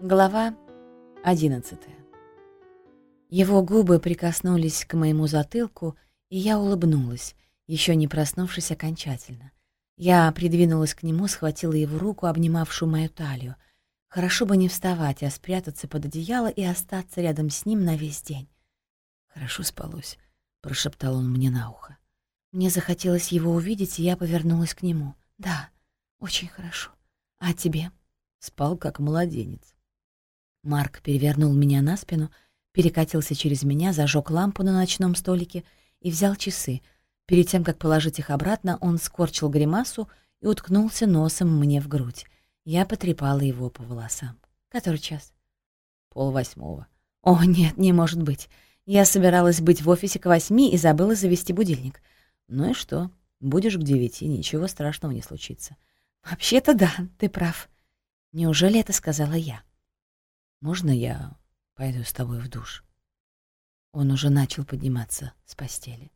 Глава 11 Его губы прикоснулись к моему затылку, и я улыбнулась, еще не проснувшись окончательно. Я придвинулась к нему, схватила его руку, обнимавшую мою талию. Хорошо бы не вставать, а спрятаться под одеяло и остаться рядом с ним на весь день. «Хорошо спалось», — прошептал он мне на ухо. Мне захотелось его увидеть, и я повернулась к нему. «Да, очень хорошо. А тебе?» Спал как младенец. Марк перевернул меня на спину, перекатился через меня, зажег лампу на ночном столике и взял часы. Перед тем, как положить их обратно, он скорчил гримасу и уткнулся носом мне в грудь. Я потрепала его по волосам. Который час? Пол восьмого. О, нет, не может быть. Я собиралась быть в офисе к восьми и забыла завести будильник. Ну и что? Будешь к девяти, ничего страшного не случится. Вообще-то да, ты прав. Неужели это сказала я? «Можно я пойду с тобой в душ?» Он уже начал подниматься с постели.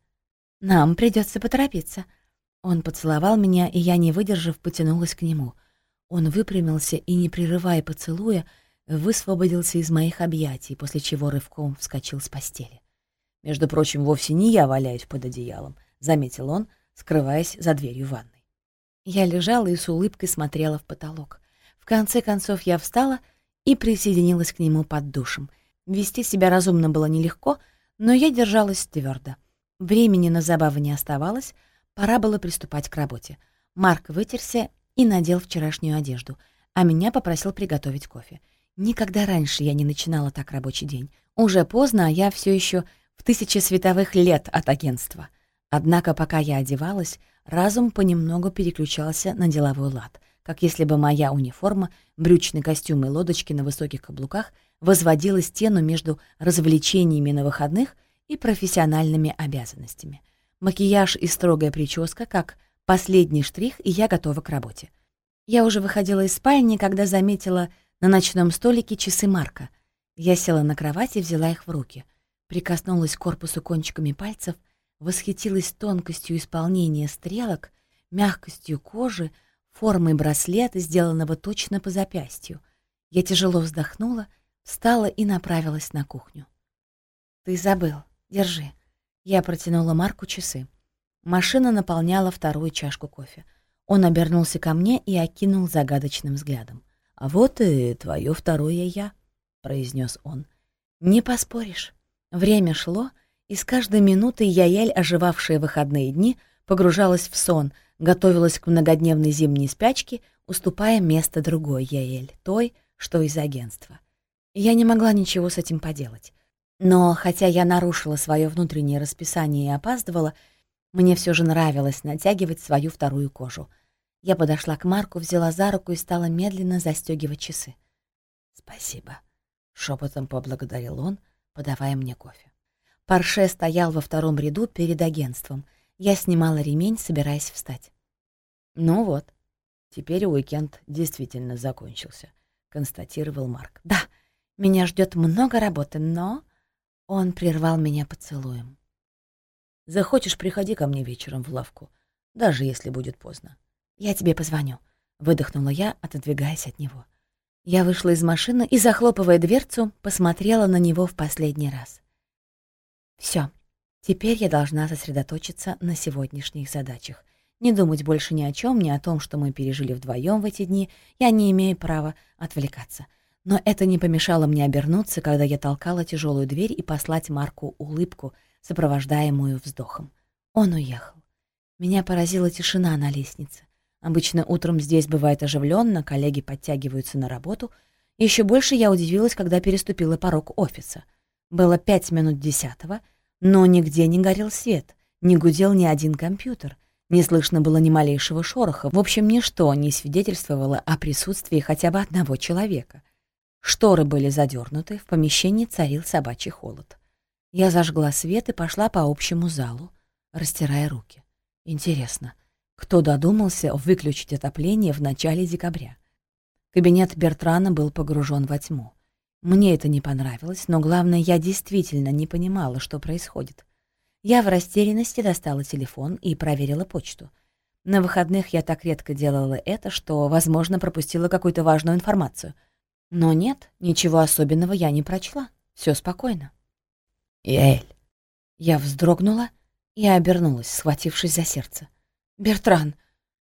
«Нам придется поторопиться». Он поцеловал меня, и я, не выдержав, потянулась к нему. Он выпрямился и, не прерывая поцелуя, высвободился из моих объятий, после чего рывком вскочил с постели. «Между прочим, вовсе не я валяюсь под одеялом», — заметил он, скрываясь за дверью ванной. Я лежала и с улыбкой смотрела в потолок. В конце концов я встала — и присоединилась к нему под душем. Вести себя разумно было нелегко, но я держалась твердо. Времени на забавы не оставалось, пора было приступать к работе. Марк вытерся и надел вчерашнюю одежду, а меня попросил приготовить кофе. Никогда раньше я не начинала так рабочий день. Уже поздно, а я все еще в тысячи световых лет от агентства. Однако, пока я одевалась, разум понемногу переключался на деловой лад — как если бы моя униформа, брючный костюм и лодочки на высоких каблуках возводила стену между развлечениями на выходных и профессиональными обязанностями. Макияж и строгая прическа как последний штрих, и я готова к работе. Я уже выходила из спальни, когда заметила на ночном столике часы Марка. Я села на кровать и взяла их в руки. Прикоснулась к корпусу кончиками пальцев, восхитилась тонкостью исполнения стрелок, мягкостью кожи, формой браслета, сделанного точно по запястью. Я тяжело вздохнула, встала и направилась на кухню. «Ты забыл. Держи». Я протянула Марку часы. Машина наполняла вторую чашку кофе. Он обернулся ко мне и окинул загадочным взглядом. «А вот и твое второе я», — произнес он. «Не поспоришь». Время шло, и с каждой минутой Яель, оживавшая выходные дни, погружалась в сон, готовилась к многодневной зимней спячке, уступая место другой Яэль, той, что из агентства. Я не могла ничего с этим поделать. Но хотя я нарушила свое внутреннее расписание и опаздывала, мне все же нравилось натягивать свою вторую кожу. Я подошла к Марку, взяла за руку и стала медленно застегивать часы. «Спасибо», — шепотом поблагодарил он, подавая мне кофе. Парше стоял во втором ряду перед агентством — я снимала ремень, собираясь встать. «Ну вот, теперь уикенд действительно закончился», — констатировал Марк. «Да, меня ждет много работы, но...» Он прервал меня поцелуем. «Захочешь, приходи ко мне вечером в лавку, даже если будет поздно». «Я тебе позвоню», — выдохнула я, отодвигаясь от него. Я вышла из машины и, захлопывая дверцу, посмотрела на него в последний раз. Все, Теперь я должна сосредоточиться на сегодняшних задачах. Не думать больше ни о чем, ни о том, что мы пережили вдвоем в эти дни. Я не имею права отвлекаться. Но это не помешало мне обернуться, когда я толкала тяжелую дверь и послать Марку улыбку, сопровождаемую вздохом. Он уехал. Меня поразила тишина на лестнице. Обычно утром здесь бывает оживленно, коллеги подтягиваются на работу. Еще больше я удивилась, когда переступила порог офиса. Было пять минут десятого — но нигде не горел свет, не гудел ни один компьютер, не слышно было ни малейшего шороха. В общем, ничто не свидетельствовало о присутствии хотя бы одного человека. Шторы были задернуты, в помещении царил собачий холод. Я зажгла свет и пошла по общему залу, растирая руки. Интересно, кто додумался выключить отопление в начале декабря? Кабинет Бертрана был погружен во тьму. Мне это не понравилось, но главное, я действительно не понимала, что происходит. Я в растерянности достала телефон и проверила почту. На выходных я так редко делала это, что, возможно, пропустила какую-то важную информацию. Но нет, ничего особенного я не прочла. Все спокойно. «Эль!» Я вздрогнула и обернулась, схватившись за сердце. «Бертран,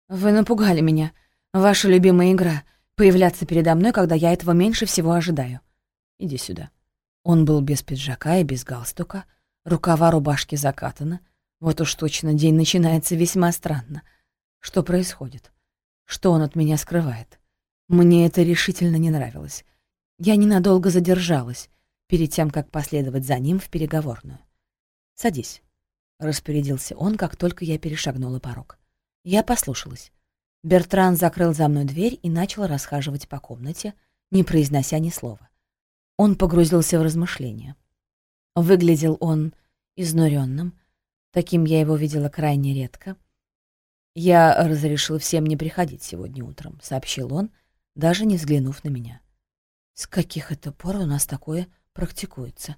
вы напугали меня. Ваша любимая игра — появляться передо мной, когда я этого меньше всего ожидаю. Иди сюда». Он был без пиджака и без галстука, рукава рубашки закатаны. Вот уж точно день начинается весьма странно. Что происходит? Что он от меня скрывает? Мне это решительно не нравилось. Я ненадолго задержалась, перед тем, как последовать за ним в переговорную. «Садись», — распорядился он, как только я перешагнула порог. Я послушалась. Бертран закрыл за мной дверь и начал расхаживать по комнате, не произнося ни слова. Он погрузился в размышления. Выглядел он изнуренным, таким я его видела крайне редко. «Я разрешил всем не приходить сегодня утром», — сообщил он, даже не взглянув на меня. «С каких это пор у нас такое практикуется.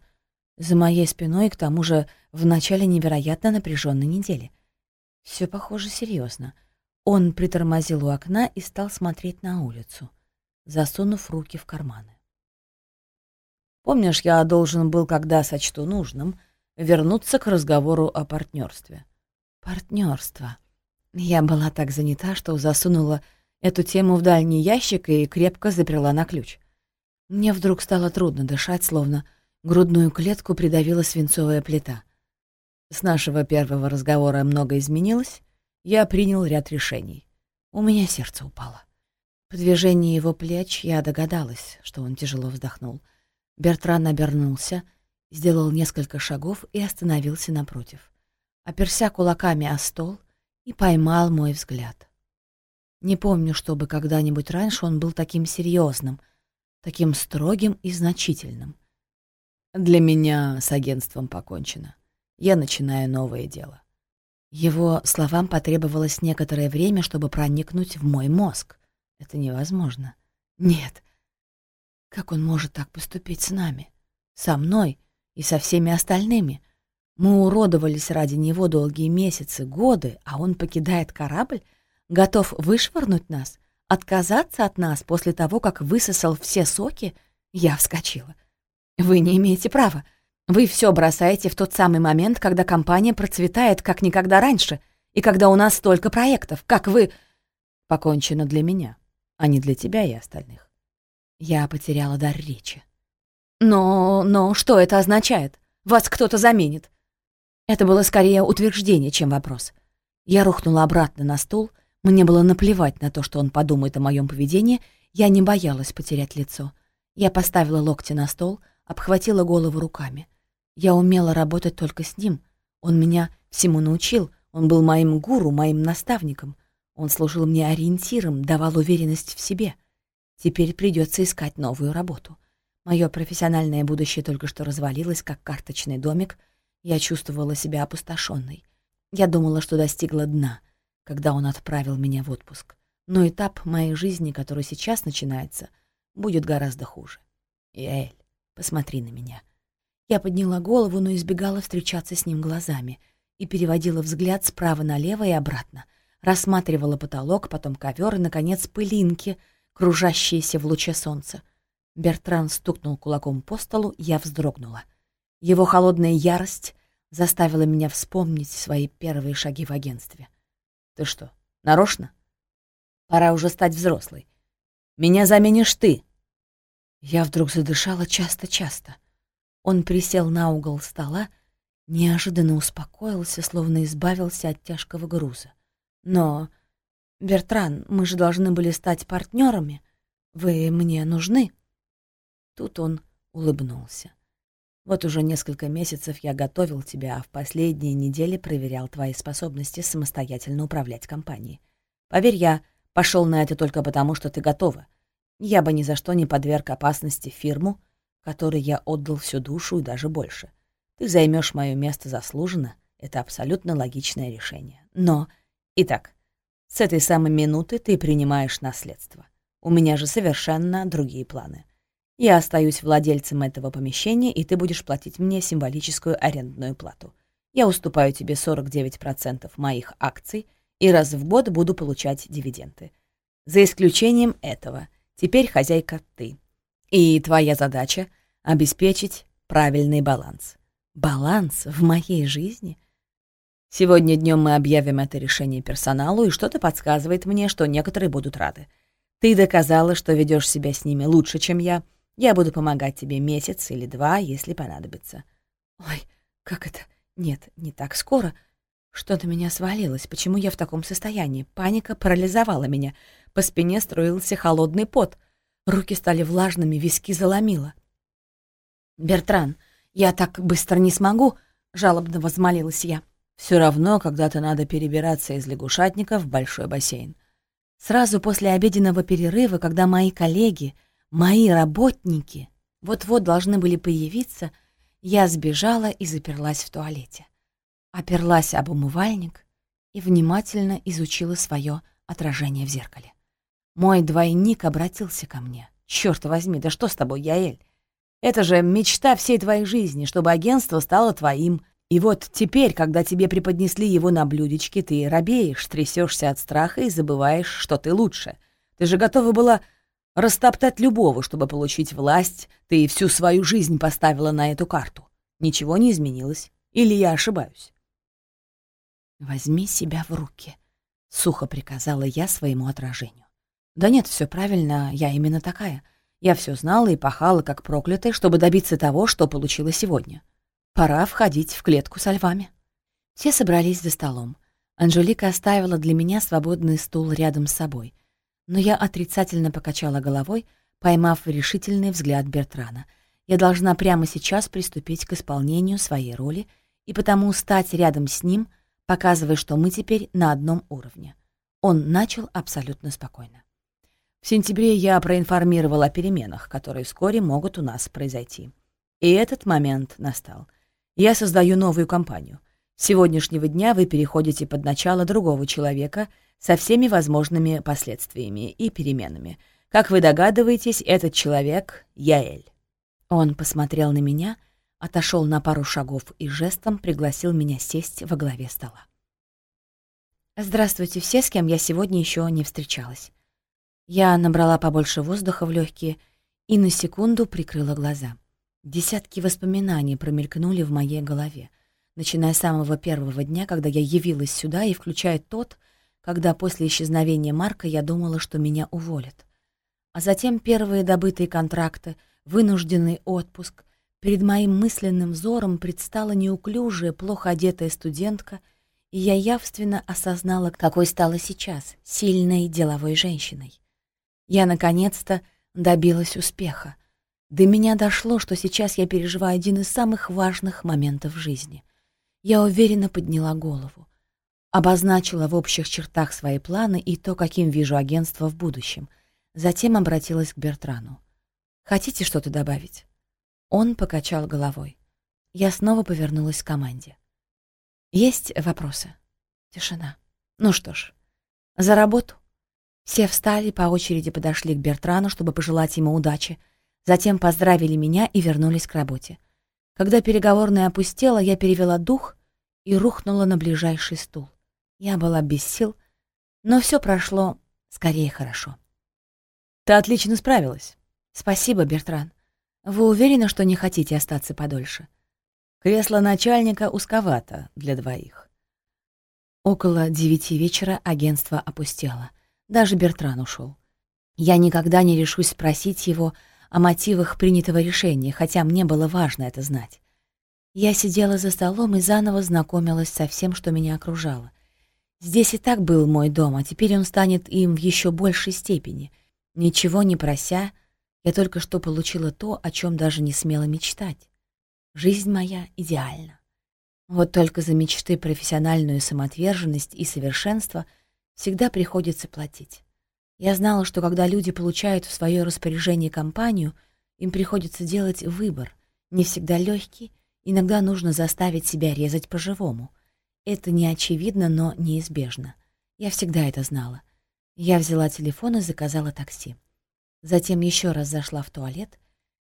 За моей спиной, к тому же, в начале невероятно напряженной недели. Все похоже серьезно. Он притормозил у окна и стал смотреть на улицу, засунув руки в карманы. «Помнишь, я должен был, когда сочту нужным, вернуться к разговору о партнерстве?» «Партнерство». Я была так занята, что засунула эту тему в дальний ящик и крепко заперла на ключ. Мне вдруг стало трудно дышать, словно грудную клетку придавила свинцовая плита. С нашего первого разговора много изменилось, я принял ряд решений. У меня сердце упало. По движении его плеч я догадалась, что он тяжело вздохнул. Бертран обернулся, сделал несколько шагов и остановился напротив. Оперся кулаками о стол и поймал мой взгляд. Не помню, чтобы когда-нибудь раньше он был таким серьезным — таким строгим и значительным. Для меня с агентством покончено. Я начинаю новое дело. Его словам потребовалось некоторое время, чтобы проникнуть в мой мозг. Это невозможно. Нет. Как он может так поступить с нами? Со мной и со всеми остальными? Мы уродовались ради него долгие месяцы, годы, а он покидает корабль, готов вышвырнуть нас, Отказаться от нас после того, как высосал все соки? Я вскочила. Вы не имеете права. Вы все бросаете в тот самый момент, когда компания процветает, как никогда раньше, и когда у нас столько проектов, как вы... Покончено для меня, а не для тебя и остальных. Я потеряла дар речи. Но... но что это означает? Вас кто-то заменит. Это было скорее утверждение, чем вопрос. Я рухнула обратно на стул, мне было наплевать на то, что он подумает о моем поведении, я не боялась потерять лицо. Я поставила локти на стол, обхватила голову руками. Я умела работать только с ним. Он меня всему научил, он был моим гуру, моим наставником. Он служил мне ориентиром, давал уверенность в себе. Теперь придется искать новую работу. Мое профессиональное будущее только что развалилось, как карточный домик. Я чувствовала себя опустошенной. Я думала, что достигла дна — когда он отправил меня в отпуск. Но этап моей жизни, который сейчас начинается, будет гораздо хуже. Яэль, посмотри на меня. Я подняла голову, но избегала встречаться с ним глазами и переводила взгляд справа налево и обратно, рассматривала потолок, потом ковер и, наконец, пылинки, кружащиеся в луче солнца. Бертран стукнул кулаком по столу, я вздрогнула. Его холодная ярость заставила меня вспомнить свои первые шаги в агентстве — ты что, нарочно? Пора уже стать взрослой. Меня заменишь ты. Я вдруг задышала часто-часто. Он присел на угол стола, неожиданно успокоился, словно избавился от тяжкого груза. Но, Бертран, мы же должны были стать партнерами. Вы мне нужны. Тут он улыбнулся. Вот уже несколько месяцев я готовил тебя, а в последние недели проверял твои способности самостоятельно управлять компанией. Поверь, я пошел на это только потому, что ты готова. Я бы ни за что не подверг опасности фирму, которой я отдал всю душу и даже больше. Ты займешь мое место заслуженно, это абсолютно логичное решение. Но, итак, с этой самой минуты ты принимаешь наследство. У меня же совершенно другие планы. Я остаюсь владельцем этого помещения, и ты будешь платить мне символическую арендную плату. Я уступаю тебе 49% моих акций и раз в год буду получать дивиденды. За исключением этого, теперь хозяйка ты. И твоя задача — обеспечить правильный баланс. Баланс в моей жизни? Сегодня днем мы объявим это решение персоналу, и что-то подсказывает мне, что некоторые будут рады. Ты доказала, что ведешь себя с ними лучше, чем я. Я буду помогать тебе месяц или два, если понадобится. Ой, как это? Нет, не так скоро. Что-то меня свалилось. Почему я в таком состоянии? Паника парализовала меня. По спине струился холодный пот. Руки стали влажными, виски заломило. «Бертран, я так быстро не смогу», — жалобно возмолилась я. Все равно когда-то надо перебираться из лягушатника в большой бассейн. Сразу после обеденного перерыва, когда мои коллеги, мои работники вот-вот должны были появиться, я сбежала и заперлась в туалете. Оперлась об умывальник и внимательно изучила свое отражение в зеркале. Мой двойник обратился ко мне. Черт возьми, да что с тобой, Яэль? Это же мечта всей твоей жизни, чтобы агентство стало твоим, и вот теперь, когда тебе преподнесли его на блюдечке, ты робеешь, трясешься от страха и забываешь, что ты лучше. Ты же готова была растоптать любого, чтобы получить власть. Ты всю свою жизнь поставила на эту карту. Ничего не изменилось. Или я ошибаюсь? «Возьми себя в руки», — сухо приказала я своему отражению. «Да нет, все правильно, я именно такая. Я все знала и пахала, как проклятая, чтобы добиться того, что получила сегодня. Пора входить в клетку со львами. Все собрались за столом. Анжелика оставила для меня свободный стул рядом с собой. Но я отрицательно покачала головой, поймав решительный взгляд Бертрана. Я должна прямо сейчас приступить к исполнению своей роли и потому стать рядом с ним, показывая, что мы теперь на одном уровне. Он начал абсолютно спокойно. В сентябре я проинформировал о переменах, которые вскоре могут у нас произойти. И этот момент настал — я создаю новую компанию. С сегодняшнего дня вы переходите под начало другого человека со всеми возможными последствиями и переменами. Как вы догадываетесь, этот человек — Яэль. Он посмотрел на меня, отошел на пару шагов и жестом пригласил меня сесть во главе стола. «Здравствуйте все, с кем я сегодня еще не встречалась». Я набрала побольше воздуха в легкие и на секунду прикрыла глаза. Десятки воспоминаний промелькнули в моей голове, начиная с самого первого дня, когда я явилась сюда, и включая тот, когда после исчезновения Марка я думала, что меня уволят. А затем первые добытые контракты, вынужденный отпуск. Перед моим мысленным взором предстала неуклюжая, плохо одетая студентка, и я явственно осознала, какой стала сейчас, сильной деловой женщиной. Я, наконец-то, добилась успеха. До меня дошло, что сейчас я переживаю один из самых важных моментов жизни. Я уверенно подняла голову, обозначила в общих чертах свои планы и то, каким вижу агентство в будущем. Затем обратилась к Бертрану. «Хотите что-то добавить?» Он покачал головой. Я снова повернулась к команде. «Есть вопросы?» Тишина. «Ну что ж, за работу». Все встали, по очереди подошли к Бертрану, чтобы пожелать ему удачи — Затем поздравили меня и вернулись к работе. Когда переговорная опустела, я перевела дух и рухнула на ближайший стул. Я была без сил, но все прошло скорее хорошо. «Ты отлично справилась». «Спасибо, Бертран. Вы уверены, что не хотите остаться подольше?» «Кресло начальника узковато для двоих». Около девяти вечера агентство опустело. Даже Бертран ушел. Я никогда не решусь спросить его, о мотивах принятого решения, хотя мне было важно это знать. Я сидела за столом и заново знакомилась со всем, что меня окружало. Здесь и так был мой дом, а теперь он станет им в еще большей степени. Ничего не прося, я только что получила то, о чем даже не смела мечтать. Жизнь моя идеальна. Вот только за мечты, профессиональную самоотверженность и совершенство всегда приходится платить. Я знала, что когда люди получают в свое распоряжение компанию, им приходится делать выбор, не всегда легкий, иногда нужно заставить себя резать по-живому. Это не очевидно, но неизбежно. Я всегда это знала. Я взяла телефон и заказала такси. Затем еще раз зашла в туалет,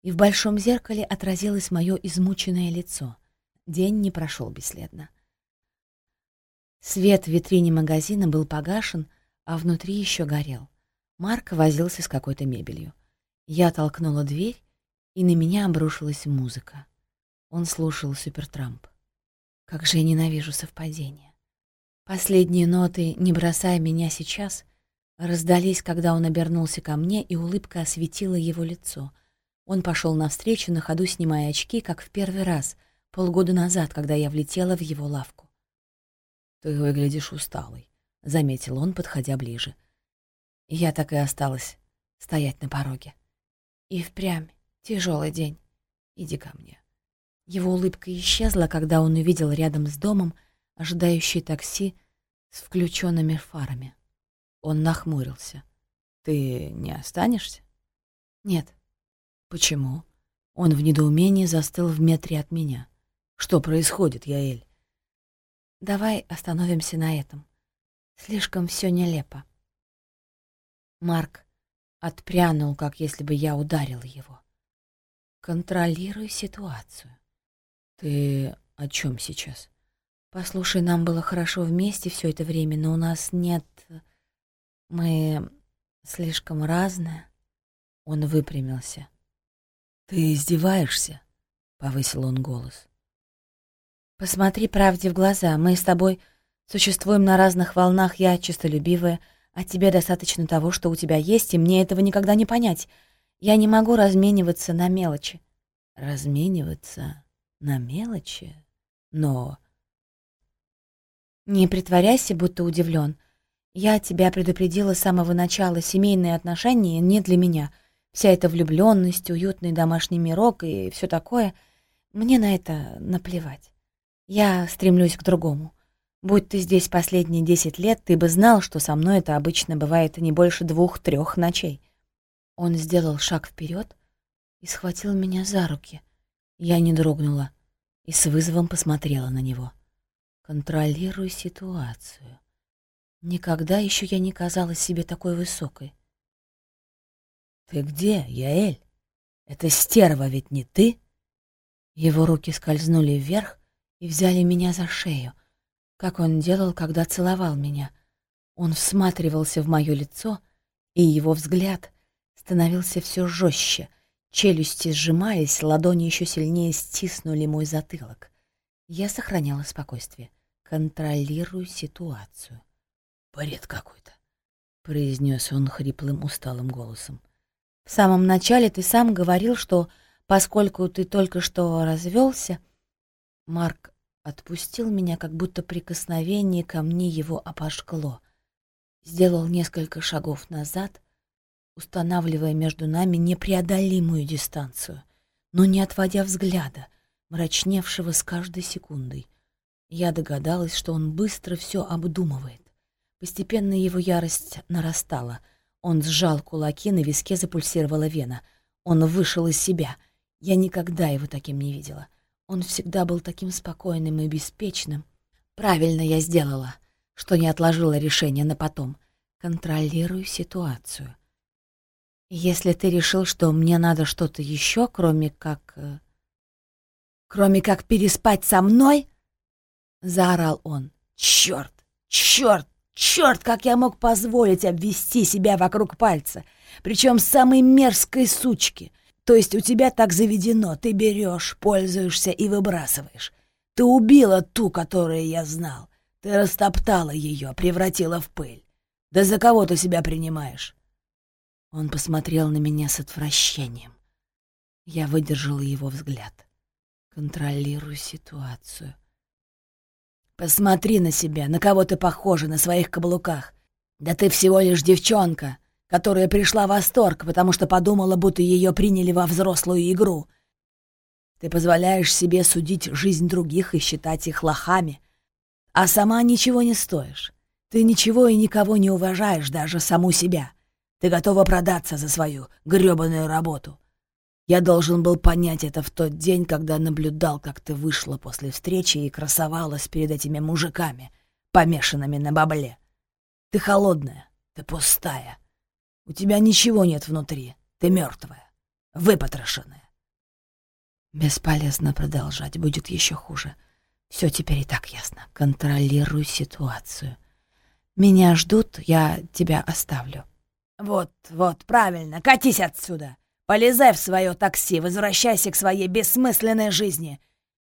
и в большом зеркале отразилось мое измученное лицо. День не прошел бесследно. Свет в витрине магазина был погашен, а внутри еще горел. Марк возился с какой-то мебелью. Я толкнула дверь, и на меня обрушилась музыка. Он слушал Супертрамп. Как же я ненавижу совпадения. Последние ноты «Не бросай меня сейчас» раздались, когда он обернулся ко мне, и улыбка осветила его лицо. Он пошел навстречу, на ходу снимая очки, как в первый раз, полгода назад, когда я влетела в его лавку. «Ты выглядишь усталой», — заметил он, подходя ближе. Я так и осталась стоять на пороге. И впрямь тяжелый день. Иди ко мне. Его улыбка исчезла, когда он увидел рядом с домом ожидающий такси с включенными фарами. Он нахмурился. «Ты не останешься?» «Нет». «Почему?» Он в недоумении застыл в метре от меня. «Что происходит, Яэль?» «Давай остановимся на этом. Слишком все нелепо». Марк отпрянул, как если бы я ударил его. «Контролируй ситуацию». «Ты о чем сейчас?» «Послушай, нам было хорошо вместе все это время, но у нас нет...» Мы слишком разные. Он выпрямился. Ты издеваешься? Повысил он голос. Посмотри правде в глаза. Мы с тобой существуем на разных волнах. Я чистолюбивая, а тебе достаточно того, что у тебя есть, и мне этого никогда не понять. Я не могу размениваться на мелочи. Размениваться на мелочи? Но... Не притворяйся, будто удивлен. Я тебя предупредила с самого начала, семейные отношения не для меня. Вся эта влюбленность, уютный домашний мирок и все такое, мне на это наплевать. Я стремлюсь к другому. Будь ты здесь последние десять лет, ты бы знал, что со мной это обычно бывает не больше двух-трех ночей. Он сделал шаг вперед и схватил меня за руки. Я не дрогнула и с вызовом посмотрела на него. «Контролируй ситуацию», Никогда еще я не казалась себе такой высокой. «Ты где, Яэль? Это стерва ведь не ты?» Его руки скользнули вверх и взяли меня за шею, как он делал, когда целовал меня. Он всматривался в мое лицо, и его взгляд становился все жестче. Челюсти сжимаясь, ладони еще сильнее стиснули мой затылок. Я сохраняла спокойствие. Контролирую ситуацию. «Бред какой-то», — произнес он хриплым, усталым голосом. «В самом начале ты сам говорил, что поскольку ты только что развелся...» Марк отпустил меня, как будто прикосновение ко мне его обожгло. Сделал несколько шагов назад, устанавливая между нами непреодолимую дистанцию, но не отводя взгляда, мрачневшего с каждой секундой. Я догадалась, что он быстро все обдумывает. Постепенно его ярость нарастала. Он сжал кулаки, на виске запульсировала вена. Он вышел из себя. Я никогда его таким не видела. Он всегда был таким спокойным и беспечным. Правильно я сделала, что не отложила решение на потом. Контролирую ситуацию. Если ты решил, что мне надо что-то еще, кроме как... Э, кроме как переспать со мной, заорал он. Черт! Черт! Черт, как я мог позволить обвести себя вокруг пальца, причем самой мерзкой сучки. То есть у тебя так заведено, ты берешь, пользуешься и выбрасываешь. Ты убила ту, которую я знал. Ты растоптала ее, превратила в пыль. Да за кого ты себя принимаешь? Он посмотрел на меня с отвращением. Я выдержала его взгляд. Контролирую ситуацию. Посмотри на себя, на кого ты похожа на своих каблуках. Да ты всего лишь девчонка, которая пришла в восторг, потому что подумала, будто ее приняли во взрослую игру. Ты позволяешь себе судить жизнь других и считать их лохами, а сама ничего не стоишь. Ты ничего и никого не уважаешь, даже саму себя. Ты готова продаться за свою грёбаную работу. Я должен был понять это в тот день, когда наблюдал, как ты вышла после встречи и красовалась перед этими мужиками, помешанными на бабле. Ты холодная, ты пустая. У тебя ничего нет внутри, ты мертвая, выпотрошенная. Бесполезно продолжать, будет еще хуже. Все теперь и так ясно. Контролируй ситуацию. Меня ждут, я тебя оставлю. Вот, вот, правильно, катись отсюда. Полезай в свое такси, возвращайся к своей бессмысленной жизни!»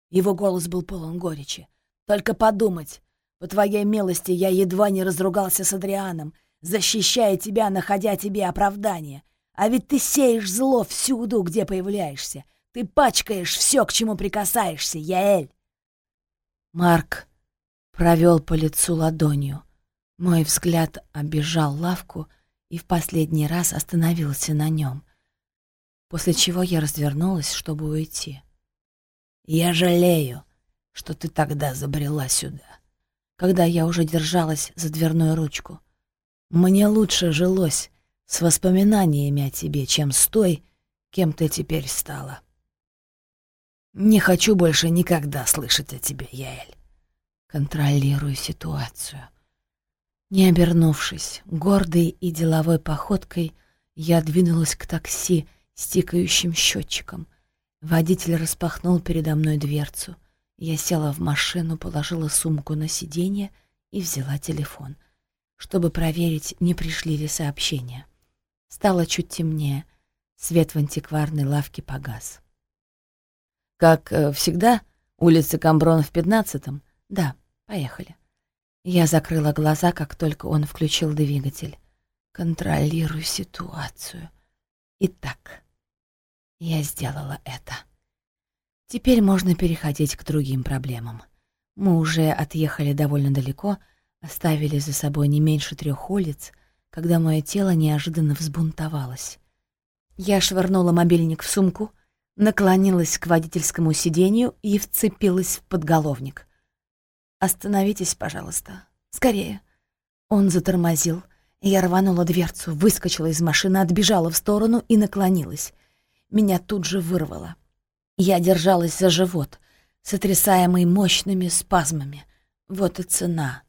Его голос был полон горечи. «Только подумать, по твоей милости я едва не разругался с Адрианом, защищая тебя, находя тебе оправдание. А ведь ты сеешь зло всюду, где появляешься. Ты пачкаешь все, к чему прикасаешься, Яэль!» Марк провел по лицу ладонью. Мой взгляд обежал лавку и в последний раз остановился на нем после чего я развернулась, чтобы уйти. «Я жалею, что ты тогда забрела сюда, когда я уже держалась за дверную ручку. Мне лучше жилось с воспоминаниями о тебе, чем с той, кем ты теперь стала. Не хочу больше никогда слышать о тебе, Яэль. Контролирую ситуацию». Не обернувшись, гордой и деловой походкой, я двинулась к такси, с тикающим счетчиком. Водитель распахнул передо мной дверцу. Я села в машину, положила сумку на сиденье и взяла телефон, чтобы проверить, не пришли ли сообщения. Стало чуть темнее. Свет в антикварной лавке погас. «Как э, всегда, улица Камброн в пятнадцатом?» «Да, поехали». Я закрыла глаза, как только он включил двигатель. «Контролирую ситуацию». Итак, я сделала это. Теперь можно переходить к другим проблемам. Мы уже отъехали довольно далеко, оставили за собой не меньше трех улиц, когда мое тело неожиданно взбунтовалось. Я швырнула мобильник в сумку, наклонилась к водительскому сиденью и вцепилась в подголовник. «Остановитесь, пожалуйста. Скорее». Он затормозил. Я рванула дверцу, выскочила из машины, отбежала в сторону и наклонилась — меня тут же вырвало. Я держалась за живот, сотрясаемый мощными спазмами. Вот и цена,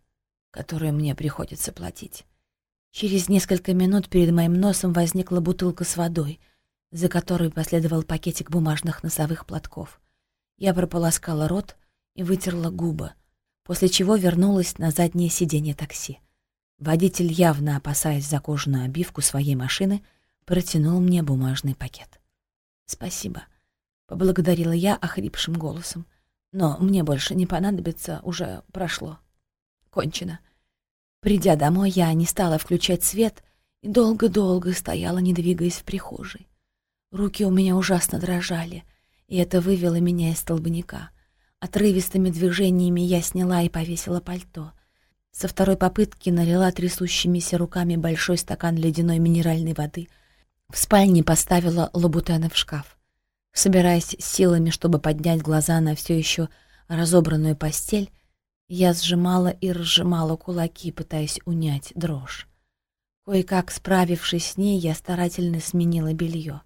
которую мне приходится платить. Через несколько минут перед моим носом возникла бутылка с водой, за которой последовал пакетик бумажных носовых платков. Я прополоскала рот и вытерла губы, после чего вернулась на заднее сиденье такси. Водитель, явно опасаясь за кожаную обивку своей машины, протянул мне бумажный пакет. «Спасибо», — поблагодарила я охрипшим голосом. «Но мне больше не понадобится, уже прошло. Кончено». Придя домой, я не стала включать свет и долго-долго стояла, не двигаясь в прихожей. Руки у меня ужасно дрожали, и это вывело меня из столбняка. Отрывистыми движениями я сняла и повесила пальто. Со второй попытки налила трясущимися руками большой стакан ледяной минеральной воды — в спальне поставила лабутены в шкаф. Собираясь силами, чтобы поднять глаза на все еще разобранную постель, я сжимала и разжимала кулаки, пытаясь унять дрожь. Кое-как справившись с ней, я старательно сменила белье.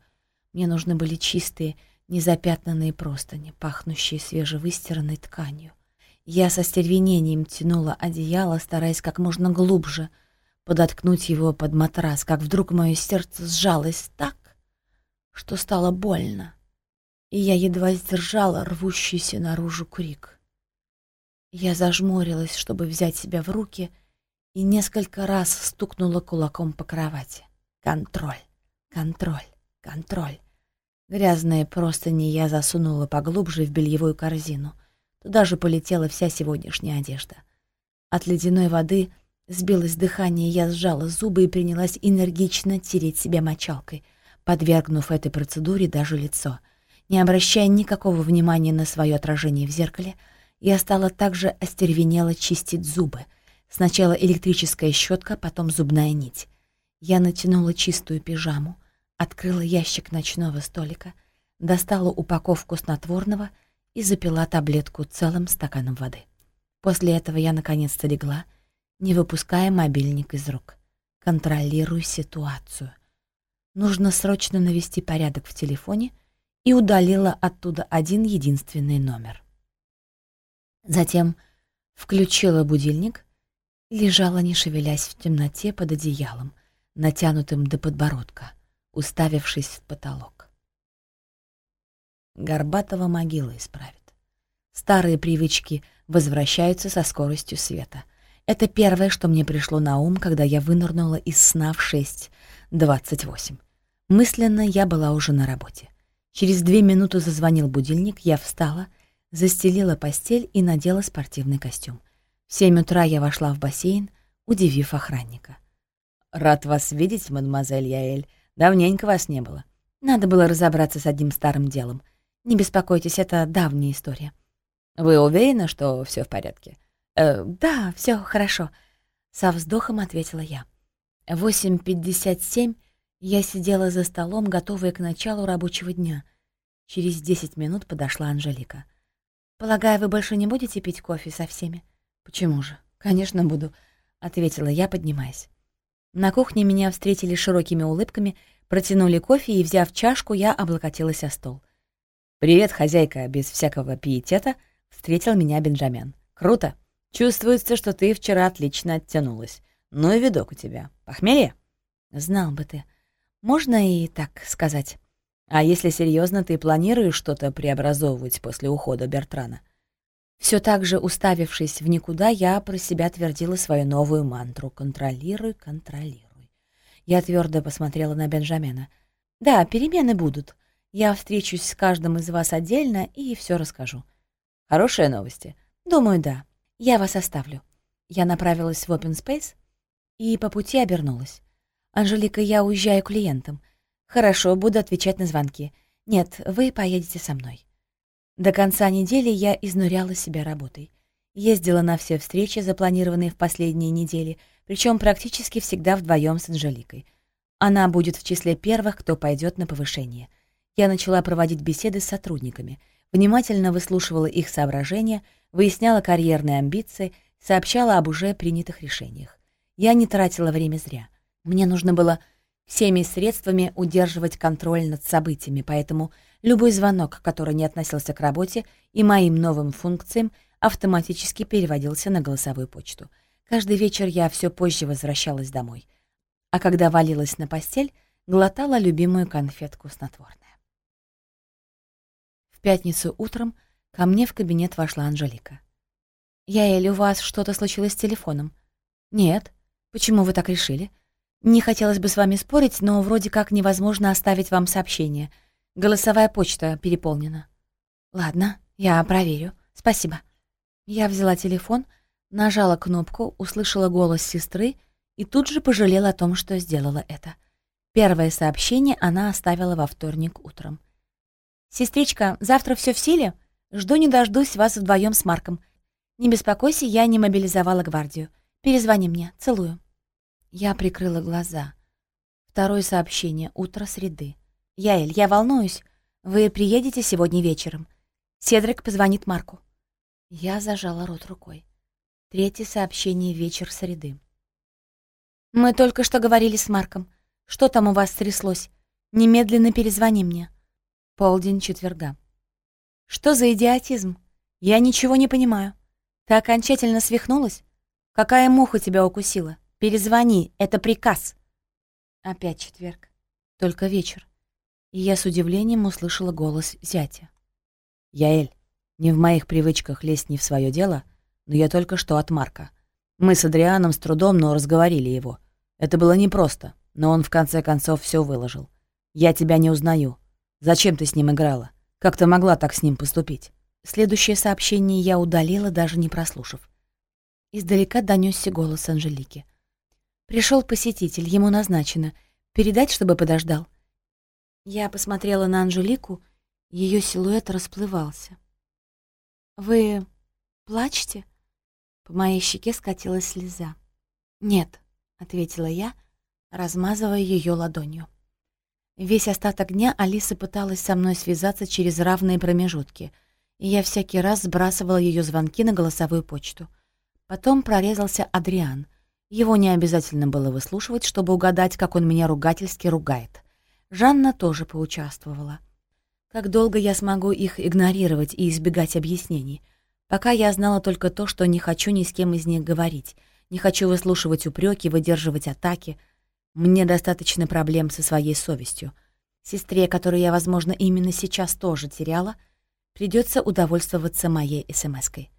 Мне нужны были чистые, незапятнанные простыни, пахнущие свежевыстиранной тканью. Я со стервенением тянула одеяло, стараясь как можно глубже — подоткнуть его под матрас, как вдруг мое сердце сжалось так, что стало больно, и я едва сдержала рвущийся наружу крик. Я зажмурилась, чтобы взять себя в руки, и несколько раз стукнула кулаком по кровати. Контроль, контроль, контроль. Грязные простыни я засунула поглубже в бельевую корзину. Туда же полетела вся сегодняшняя одежда. От ледяной воды — Сбилось дыхание, я сжала зубы и принялась энергично тереть себя мочалкой, подвергнув этой процедуре даже лицо. Не обращая никакого внимания на свое отражение в зеркале, я стала также остервенело чистить зубы. Сначала электрическая щетка, потом зубная нить. Я натянула чистую пижаму, открыла ящик ночного столика, достала упаковку снотворного и запила таблетку целым стаканом воды. После этого я наконец-то легла — не выпуская мобильник из рук. Контролируй ситуацию. Нужно срочно навести порядок в телефоне и удалила оттуда один единственный номер. Затем включила будильник лежала, не шевелясь в темноте под одеялом, натянутым до подбородка, уставившись в потолок. Горбатова могила исправит. Старые привычки возвращаются со скоростью света — это первое, что мне пришло на ум, когда я вынырнула из сна в 6.28. Мысленно я была уже на работе. Через две минуты зазвонил будильник, я встала, застелила постель и надела спортивный костюм. В семь утра я вошла в бассейн, удивив охранника. «Рад вас видеть, мадемуазель Яэль. Давненько вас не было. Надо было разобраться с одним старым делом. Не беспокойтесь, это давняя история». «Вы уверены, что все в порядке?» э, «Да, все хорошо», — со вздохом ответила я. В 8.57 я сидела за столом, готовая к началу рабочего дня. Через десять минут подошла Анжелика. «Полагаю, вы больше не будете пить кофе со всеми?» «Почему же? Конечно, буду», — ответила я, поднимаясь. На кухне меня встретили широкими улыбками, протянули кофе, и, взяв чашку, я облокотилась о стол. «Привет, хозяйка!» — без всякого пиетета встретил меня Бенджамин. «Круто! Чувствуется, что ты вчера отлично оттянулась. Ну и видок у тебя. Похмелье?» «Знал бы ты. Можно и так сказать. А если серьезно, ты планируешь что-то преобразовывать после ухода Бертрана?» Все так же уставившись в никуда, я про себя твердила свою новую мантру «Контролируй, контролируй». Я твердо посмотрела на Бенджамина. «Да, перемены будут. Я встречусь с каждым из вас отдельно и все расскажу». «Хорошие новости?» «Думаю, да. Я вас оставлю». Я направилась в Open Space и по пути обернулась. «Анжелика, я уезжаю клиентам. Хорошо, буду отвечать на звонки. Нет, вы поедете со мной». До конца недели я изнуряла себя работой. Ездила на все встречи, запланированные в последние недели, причем практически всегда вдвоем с Анжеликой. Она будет в числе первых, кто пойдет на повышение. Я начала проводить беседы с сотрудниками, внимательно выслушивала их соображения, выясняла карьерные амбиции, сообщала об уже принятых решениях. Я не тратила время зря. Мне нужно было всеми средствами удерживать контроль над событиями, поэтому любой звонок, который не относился к работе и моим новым функциям, автоматически переводился на голосовую почту. Каждый вечер я все позже возвращалась домой. А когда валилась на постель, глотала любимую конфетку снотворное. В пятницу утром ко мне в кабинет вошла Анжелика. «Яэль, у вас что-то случилось с телефоном?» «Нет. Почему вы так решили?» Не хотелось бы с вами спорить, но вроде как невозможно оставить вам сообщение. Голосовая почта переполнена. Ладно, я проверю. Спасибо. Я взяла телефон, нажала кнопку, услышала голос сестры и тут же пожалела о том, что сделала это. Первое сообщение она оставила во вторник утром. «Сестричка, завтра все в силе? Жду не дождусь вас вдвоем с Марком. Не беспокойся, я не мобилизовала гвардию. Перезвони мне. Целую». Я прикрыла глаза. Второе сообщение. Утро среды. «Яэль, я волнуюсь. Вы приедете сегодня вечером. Седрик позвонит Марку». Я зажала рот рукой. Третье сообщение. Вечер среды. «Мы только что говорили с Марком. Что там у вас стряслось? Немедленно перезвони мне». Полдень четверга. «Что за идиотизм? Я ничего не понимаю. Ты окончательно свихнулась? Какая муха тебя укусила?» Перезвони, это приказ. Опять четверг. Только вечер. И я с удивлением услышала голос зятя. «Яэль, не в моих привычках лезть не в свое дело, но я только что от Марка. Мы с Адрианом с трудом, но разговорили его. Это было непросто, но он в конце концов все выложил. Я тебя не узнаю. Зачем ты с ним играла? Как ты могла так с ним поступить?» Следующее сообщение я удалила, даже не прослушав. Издалека донесся голос Анжелики. Пришел посетитель, ему назначено. Передать, чтобы подождал. Я посмотрела на Анжелику, ее силуэт расплывался. «Вы плачете?» По моей щеке скатилась слеза. «Нет», — ответила я, размазывая ее ладонью. Весь остаток дня Алиса пыталась со мной связаться через равные промежутки, и я всякий раз сбрасывала ее звонки на голосовую почту. Потом прорезался Адриан. Его не обязательно было выслушивать, чтобы угадать, как он меня ругательски ругает. Жанна тоже поучаствовала. Как долго я смогу их игнорировать и избегать объяснений? Пока я знала только то, что не хочу ни с кем из них говорить, не хочу выслушивать упреки, выдерживать атаки. Мне достаточно проблем со своей совестью. Сестре, которую я, возможно, именно сейчас тоже теряла, придется удовольствоваться моей смс-кой.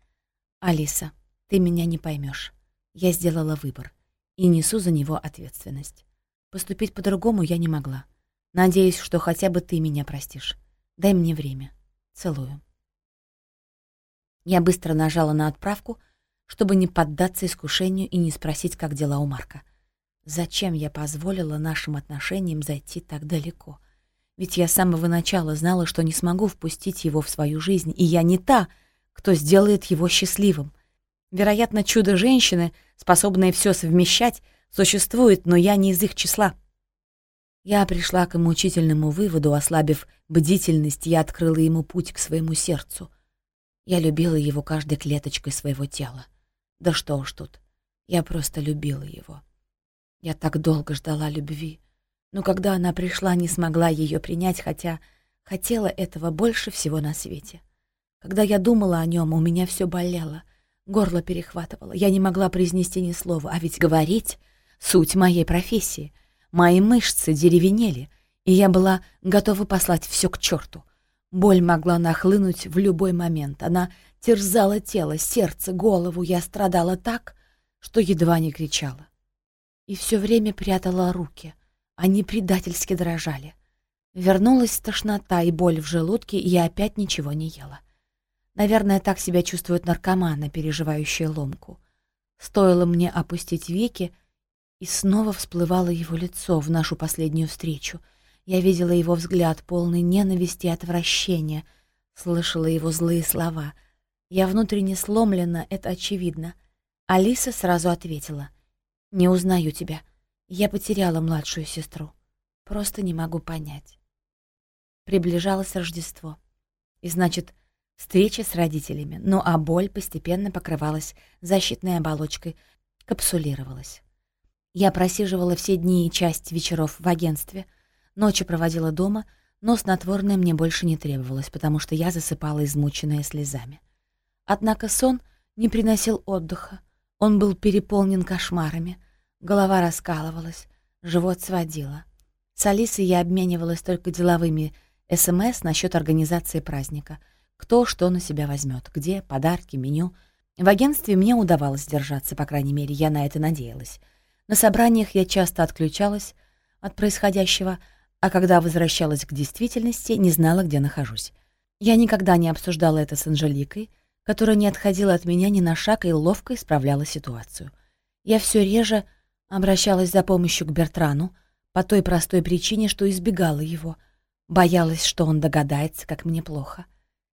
«Алиса, ты меня не поймешь. Я сделала выбор и несу за него ответственность. Поступить по-другому я не могла. Надеюсь, что хотя бы ты меня простишь. Дай мне время. Целую. Я быстро нажала на отправку, чтобы не поддаться искушению и не спросить, как дела у Марка. Зачем я позволила нашим отношениям зайти так далеко? Ведь я с самого начала знала, что не смогу впустить его в свою жизнь, и я не та, кто сделает его счастливым. Вероятно, чудо-женщины, способные все совмещать, существуют, но я не из их числа. Я пришла к мучительному выводу, ослабив бдительность, я открыла ему путь к своему сердцу. Я любила его каждой клеточкой своего тела. Да что уж тут, я просто любила его. Я так долго ждала любви, но когда она пришла, не смогла ее принять, хотя хотела этого больше всего на свете. Когда я думала о нем, у меня все болело, горло перехватывало, я не могла произнести ни слова, а ведь говорить — суть моей профессии. Мои мышцы деревенели, и я была готова послать все к черту. Боль могла нахлынуть в любой момент. Она терзала тело, сердце, голову. Я страдала так, что едва не кричала. И все время прятала руки — они предательски дрожали. Вернулась тошнота и боль в желудке, и я опять ничего не ела. Наверное, так себя чувствуют наркоманы, переживающие ломку. Стоило мне опустить веки, и снова всплывало его лицо в нашу последнюю встречу. Я видела его взгляд, полный ненависти и отвращения, слышала его злые слова. Я внутренне сломлена, это очевидно. Алиса сразу ответила. «Не узнаю тебя». Я потеряла младшую сестру. Просто не могу понять. Приближалось Рождество. И значит, встреча с родителями. Ну а боль постепенно покрывалась защитной оболочкой, капсулировалась. Я просиживала все дни и часть вечеров в агентстве, ночи проводила дома, но снотворное мне больше не требовалось, потому что я засыпала измученная слезами. Однако сон не приносил отдыха. Он был переполнен кошмарами, Голова раскалывалась, живот сводило. С Алисой я обменивалась только деловыми СМС насчет организации праздника. Кто что на себя возьмет, где, подарки, меню. В агентстве мне удавалось держаться, по крайней мере, я на это надеялась. На собраниях я часто отключалась от происходящего, а когда возвращалась к действительности, не знала, где нахожусь. Я никогда не обсуждала это с Анжеликой, которая не отходила от меня ни на шаг и ловко исправляла ситуацию. Я все реже Обращалась за помощью к Бертрану по той простой причине, что избегала его. Боялась, что он догадается, как мне плохо.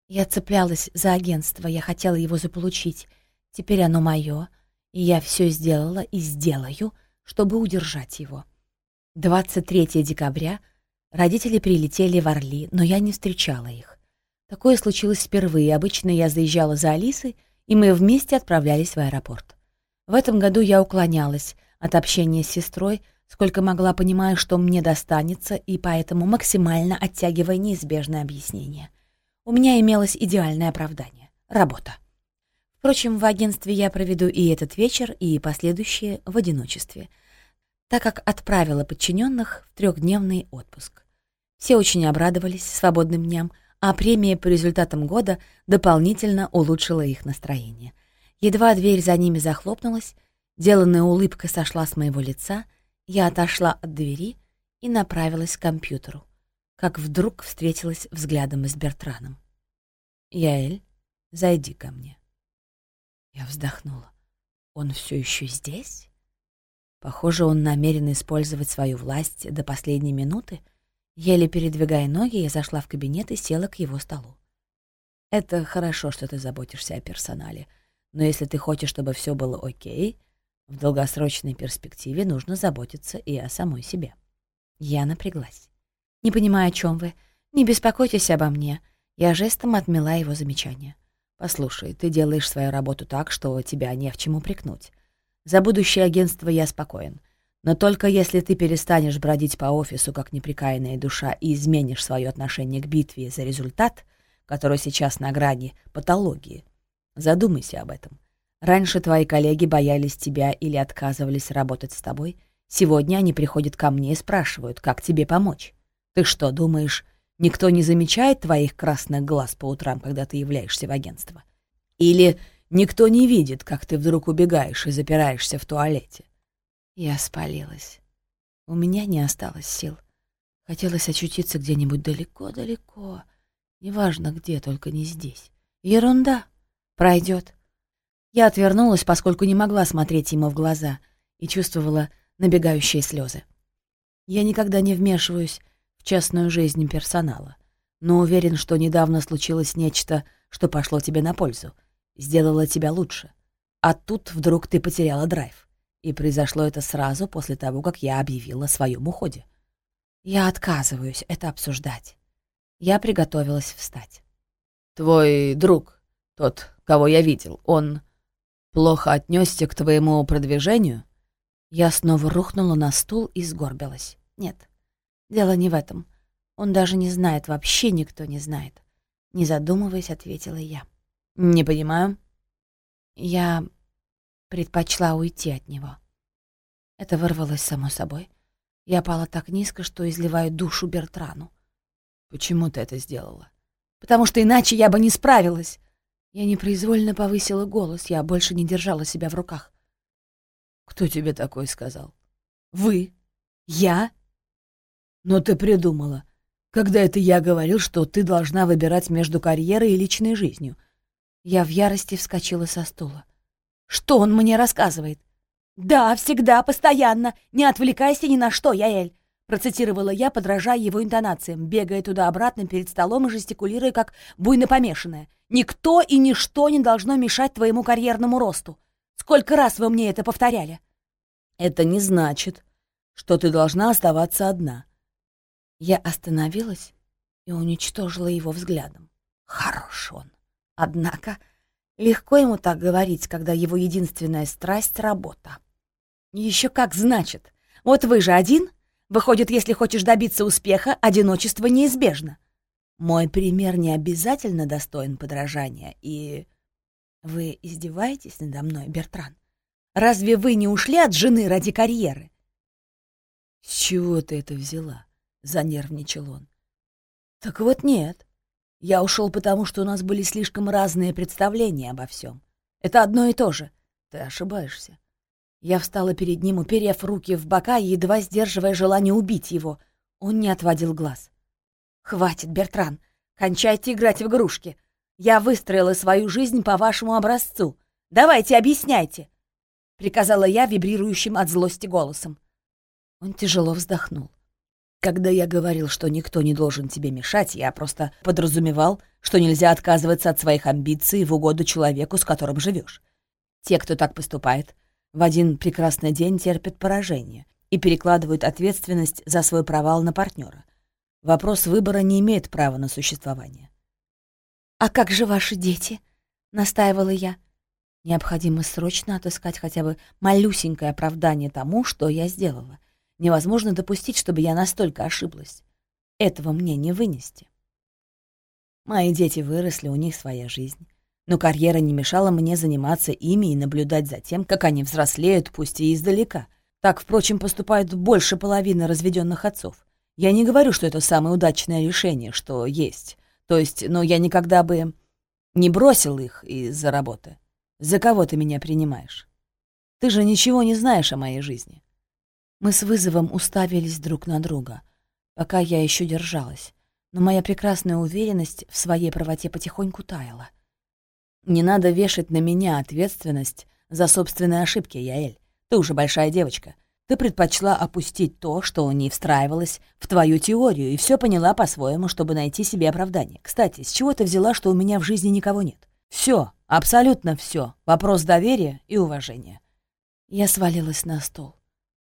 Я цеплялась за агентство, я хотела его заполучить. Теперь оно мое, и я все сделала и сделаю, чтобы удержать его. 23 декабря родители прилетели в Орли, но я не встречала их. Такое случилось впервые. Обычно я заезжала за Алисой, и мы вместе отправлялись в аэропорт. В этом году я уклонялась — от общения с сестрой, сколько могла, понимая, что мне достанется, и поэтому максимально оттягивая неизбежное объяснение. У меня имелось идеальное оправдание — работа. Впрочем, в агентстве я проведу и этот вечер, и последующие в одиночестве, так как отправила подчиненных в трехдневный отпуск. Все очень обрадовались свободным дням, а премия по результатам года дополнительно улучшила их настроение. Едва дверь за ними захлопнулась, Деланная улыбка сошла с моего лица, я отошла от двери и направилась к компьютеру, как вдруг встретилась взглядом с Бертраном. «Яэль, зайди ко мне». Я вздохнула. «Он все еще здесь?» Похоже, он намерен использовать свою власть до последней минуты. Еле передвигая ноги, я зашла в кабинет и села к его столу. «Это хорошо, что ты заботишься о персонале, но если ты хочешь, чтобы все было окей, в долгосрочной перспективе нужно заботиться и о самой себе. Я напряглась. «Не понимаю, о чем вы. Не беспокойтесь обо мне». Я жестом отмела его замечание. «Послушай, ты делаешь свою работу так, что тебя не в чем упрекнуть. За будущее агентство я спокоен. Но только если ты перестанешь бродить по офису, как неприкаянная душа, и изменишь свое отношение к битве за результат, который сейчас на грани патологии, задумайся об этом. Раньше твои коллеги боялись тебя или отказывались работать с тобой. Сегодня они приходят ко мне и спрашивают, как тебе помочь. Ты что, думаешь, никто не замечает твоих красных глаз по утрам, когда ты являешься в агентство? Или никто не видит, как ты вдруг убегаешь и запираешься в туалете? Я спалилась. У меня не осталось сил. Хотелось очутиться где-нибудь далеко-далеко. Неважно где, только не здесь. Ерунда. Пройдет. Я отвернулась, поскольку не могла смотреть ему в глаза и чувствовала набегающие слезы. Я никогда не вмешиваюсь частную жизнь персонала, но уверен, что недавно случилось нечто, что пошло тебе на пользу, сделало тебя лучше. А тут вдруг ты потеряла драйв. И произошло это сразу после того, как я объявила о своем уходе. Я отказываюсь это обсуждать. Я приготовилась встать. «Твой друг, тот, кого я видел, он плохо отнесся к твоему продвижению?» Я снова рухнула на стул и сгорбилась. Нет, дело не в этом. Он даже не знает, вообще никто не знает. Не задумываясь, ответила я. «Не понимаю». Я предпочла уйти от него. Это вырвалось само собой. Я пала так низко, что изливаю душу Бертрану. «Почему ты это сделала?» «Потому что иначе я бы не справилась!» Я непроизвольно повысила голос, я больше не держала себя в руках. «Кто тебе такой сказал?» «Вы? Я?» «Но ты придумала. Когда это я говорил, что ты должна выбирать между карьерой и личной жизнью?» Я в ярости вскочила со стула. «Что он мне рассказывает?» «Да, всегда, постоянно. Не отвлекайся ни на что, Яэль!» Процитировала я, подражая его интонациям, бегая туда-обратно перед столом и жестикулируя, как буйно помешанная. «Никто и ничто не должно мешать твоему карьерному росту. Сколько раз вы мне это повторяли?» «Это не значит, что ты должна оставаться одна». Я остановилась и уничтожила его взглядом. Хорош он. Однако легко ему так говорить, когда его единственная страсть — работа. Еще как значит. Вот вы же один. Выходит, если хочешь добиться успеха, одиночество неизбежно. Мой пример не обязательно достоин подражания, и... Вы издеваетесь надо мной, Бертран? Разве вы не ушли от жены ради карьеры? С чего ты это взяла? Занервничал он. Так вот нет. Я ушел потому, что у нас были слишком разные представления обо всем. Это одно и то же. Ты ошибаешься. Я встала перед ним, уперев руки в бока, едва сдерживая желание убить его. Он не отводил глаз. «Хватит, Бертран, кончайте играть в игрушки. Я выстроила свою жизнь по вашему образцу. Давайте объясняйте!» Приказала я вибрирующим от злости голосом. Он тяжело вздохнул. Когда я говорил, что никто не должен тебе мешать, я просто подразумевал, что нельзя отказываться от своих амбиций в угоду человеку, с которым живешь. Те, кто так поступает, в один прекрасный день терпят поражение и перекладывают ответственность за свой провал на партнера. Вопрос выбора не имеет права на существование. «А как же ваши дети?» — настаивала я. Необходимо срочно отыскать хотя бы малюсенькое оправдание тому, что я сделала. Невозможно допустить, чтобы я настолько ошиблась. Этого мне не вынести. Мои дети выросли, у них своя жизнь но карьера не мешала мне заниматься ими и наблюдать за тем, как они взрослеют, пусть и издалека. Так, впрочем, поступают больше половины разведенных отцов. Я не говорю, что это самое удачное решение, что есть. То есть, но я никогда бы не бросил их из-за работы. За кого ты меня принимаешь? Ты же ничего не знаешь о моей жизни. Мы с вызовом уставились друг на друга, пока я еще держалась, но моя прекрасная уверенность в своей правоте потихоньку таяла. Не надо вешать на меня ответственность за собственные ошибки, Яэль. Ты уже большая девочка. Ты предпочла опустить то, что не встраивалось в твою теорию, и все поняла по-своему, чтобы найти себе оправдание. Кстати, с чего ты взяла, что у меня в жизни никого нет? Все, абсолютно все. Вопрос доверия и уважения. Я свалилась на стол.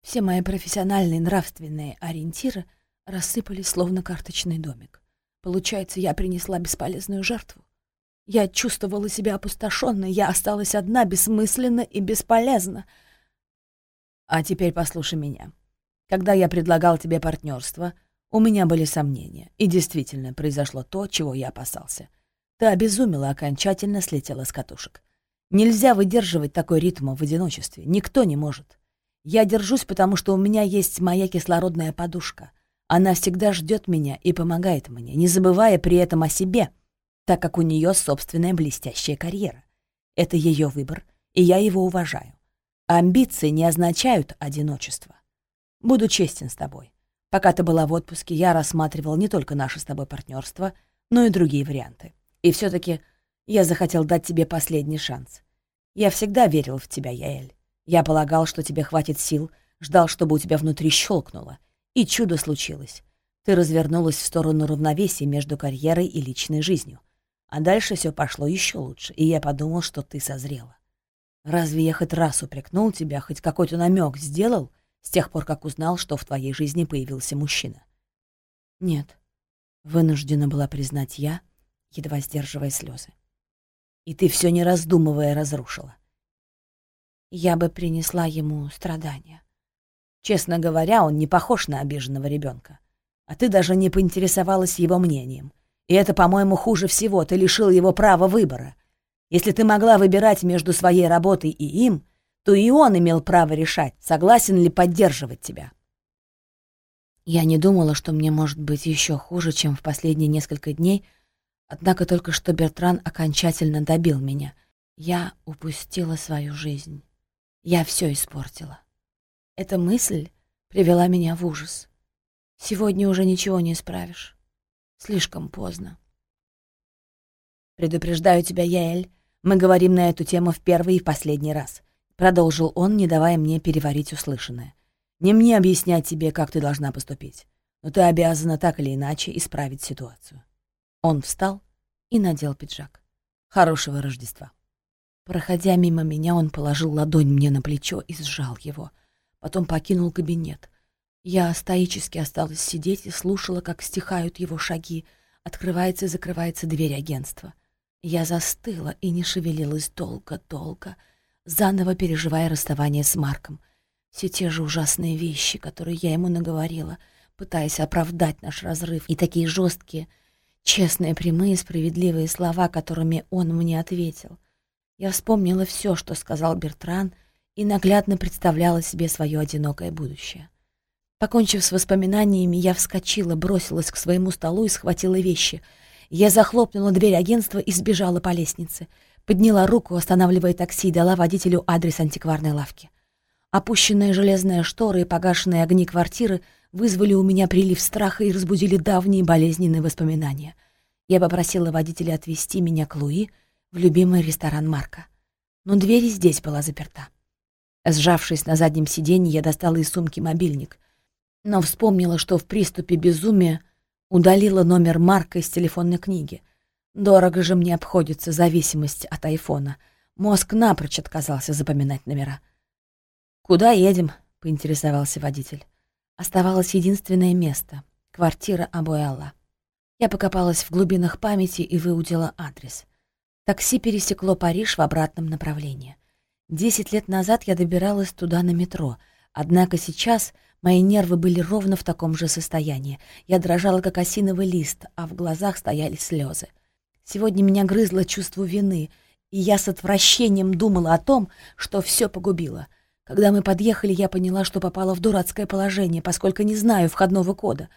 Все мои профессиональные нравственные ориентиры рассыпались, словно карточный домик. Получается, я принесла бесполезную жертву. Я чувствовала себя опустошенной, я осталась одна, бессмысленно и бесполезно. А теперь послушай меня. Когда я предлагал тебе партнерство, у меня были сомнения, и действительно произошло то, чего я опасался. Ты обезумела, окончательно слетела с катушек. Нельзя выдерживать такой ритм в одиночестве, никто не может. Я держусь, потому что у меня есть моя кислородная подушка. Она всегда ждет меня и помогает мне, не забывая при этом о себе — так как у нее собственная блестящая карьера. Это ее выбор, и я его уважаю. амбиции не означают одиночество. Буду честен с тобой. Пока ты была в отпуске, я рассматривал не только наше с тобой партнерство, но и другие варианты. И все таки я захотел дать тебе последний шанс. Я всегда верил в тебя, Яэль. Я полагал, что тебе хватит сил, ждал, чтобы у тебя внутри щелкнуло. И чудо случилось. Ты развернулась в сторону равновесия между карьерой и личной жизнью. А дальше все пошло еще лучше, и я подумал, что ты созрела. Разве я хоть раз упрекнул тебя, хоть какой-то намек сделал с тех пор, как узнал, что в твоей жизни появился мужчина? Нет, вынуждена была признать я, едва сдерживая слезы. И ты все не раздумывая разрушила. Я бы принесла ему страдания. Честно говоря, он не похож на обиженного ребенка. А ты даже не поинтересовалась его мнением. И это, по-моему, хуже всего. Ты лишил его права выбора. Если ты могла выбирать между своей работой и им, то и он имел право решать, согласен ли поддерживать тебя. Я не думала, что мне может быть еще хуже, чем в последние несколько дней, однако только что Бертран окончательно добил меня. Я упустила свою жизнь. Я все испортила. Эта мысль привела меня в ужас. Сегодня уже ничего не исправишь. Слишком поздно. «Предупреждаю тебя, Яэль, мы говорим на эту тему в первый и в последний раз», — продолжил он, не давая мне переварить услышанное. «Не мне объяснять тебе, как ты должна поступить, но ты обязана так или иначе исправить ситуацию». Он встал и надел пиджак. «Хорошего Рождества». Проходя мимо меня, он положил ладонь мне на плечо и сжал его. Потом покинул кабинет. Я стоически осталась сидеть и слушала, как стихают его шаги, открывается и закрывается дверь агентства. Я застыла и не шевелилась долго-долго, заново переживая расставание с Марком. Все те же ужасные вещи, которые я ему наговорила, пытаясь оправдать наш разрыв, и такие жесткие, честные, прямые, справедливые слова, которыми он мне ответил. Я вспомнила все, что сказал Бертран, и наглядно представляла себе свое одинокое будущее. Покончив с воспоминаниями, я вскочила, бросилась к своему столу и схватила вещи — я захлопнула дверь агентства и сбежала по лестнице. Подняла руку, останавливая такси, и дала водителю адрес антикварной лавки. Опущенные железные шторы и погашенные огни квартиры вызвали у меня прилив страха и разбудили давние болезненные воспоминания. Я попросила водителя отвезти меня к Луи в любимый ресторан Марка. Но дверь здесь была заперта. Сжавшись на заднем сиденье, я достала из сумки мобильник, но вспомнила, что в приступе безумия Удалила номер Марка из телефонной книги. Дорого же мне обходится зависимость от айфона. Мозг напрочь отказался запоминать номера. «Куда едем?» — поинтересовался водитель. Оставалось единственное место — квартира Абуэлла. Я покопалась в глубинах памяти и выудила адрес. Такси пересекло Париж в обратном направлении. Десять лет назад я добиралась туда на метро, однако сейчас Мои нервы были ровно в таком же состоянии. Я дрожала, как осиновый лист, а в глазах стояли слезы. Сегодня меня грызло чувство вины, и я с отвращением думала о том, что все погубила. Когда мы подъехали, я поняла, что попала в дурацкое положение, поскольку не знаю входного кода.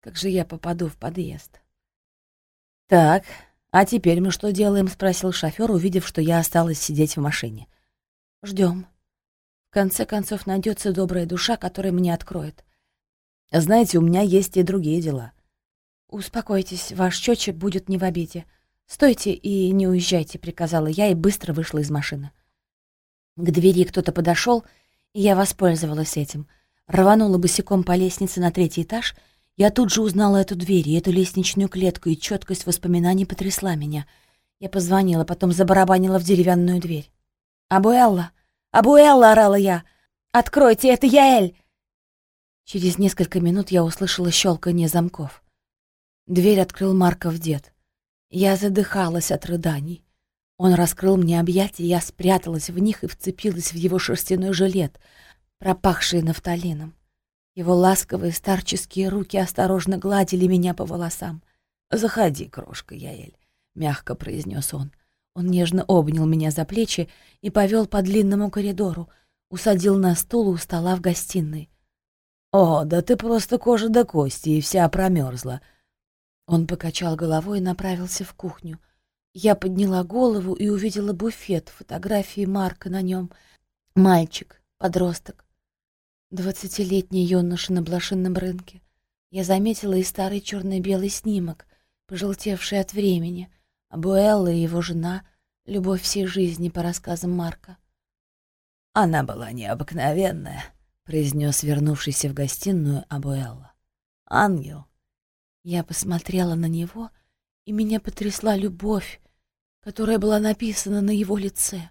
Как же я попаду в подъезд? «Так, а теперь мы что делаем?» — спросил шофер, увидев, что я осталась сидеть в машине. Ждем конце концов найдется добрая душа, которая мне откроет. Знаете, у меня есть и другие дела. Успокойтесь, ваш счетчик будет не в обиде. Стойте и не уезжайте, приказала я и быстро вышла из машины. К двери кто-то подошел, и я воспользовалась этим. Рванула босиком по лестнице на третий этаж. Я тут же узнала эту дверь и эту лестничную клетку, и четкость воспоминаний потрясла меня. Я позвонила, потом забарабанила в деревянную дверь. «Абуэлла!» «Абуэлла!» — орала я. «Откройте, это Яэль!» Через несколько минут я услышала щелканье замков. Дверь открыл Марков дед. Я задыхалась от рыданий. Он раскрыл мне объятия, я спряталась в них и вцепилась в его шерстяной жилет, пропахший нафталином. Его ласковые старческие руки осторожно гладили меня по волосам. «Заходи, крошка Яэль», — мягко произнес он. Он нежно обнял меня за плечи и повел по длинному коридору, усадил на стул у стола в гостиной. «О, да ты просто кожа до кости и вся промерзла!» Он покачал головой и направился в кухню. Я подняла голову и увидела буфет, фотографии Марка на нем. Мальчик, подросток, двадцатилетний юноша на блошинном рынке. Я заметила и старый черно-белый снимок, пожелтевший от времени, Абуэлла и его жена, любовь всей жизни по рассказам Марка. «Она была необыкновенная», — произнес вернувшийся в гостиную Абуэлла. «Ангел». Я посмотрела на него, и меня потрясла любовь, которая была написана на его лице.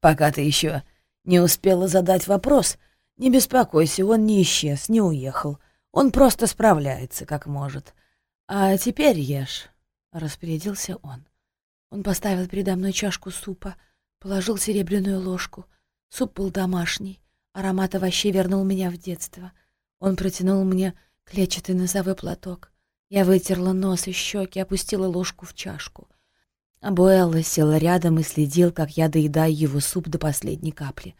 «Пока ты еще не успела задать вопрос, не беспокойся, он не исчез, не уехал. Он просто справляется, как может. А теперь ешь», — распорядился он. Он поставил передо мной чашку супа, положил серебряную ложку. Суп был домашний, аромат овощей вернул меня в детство. Он протянул мне клетчатый носовой платок. Я вытерла нос и щеки, опустила ложку в чашку. Абуэлла сел рядом и следил, как я доедаю его суп до последней капли.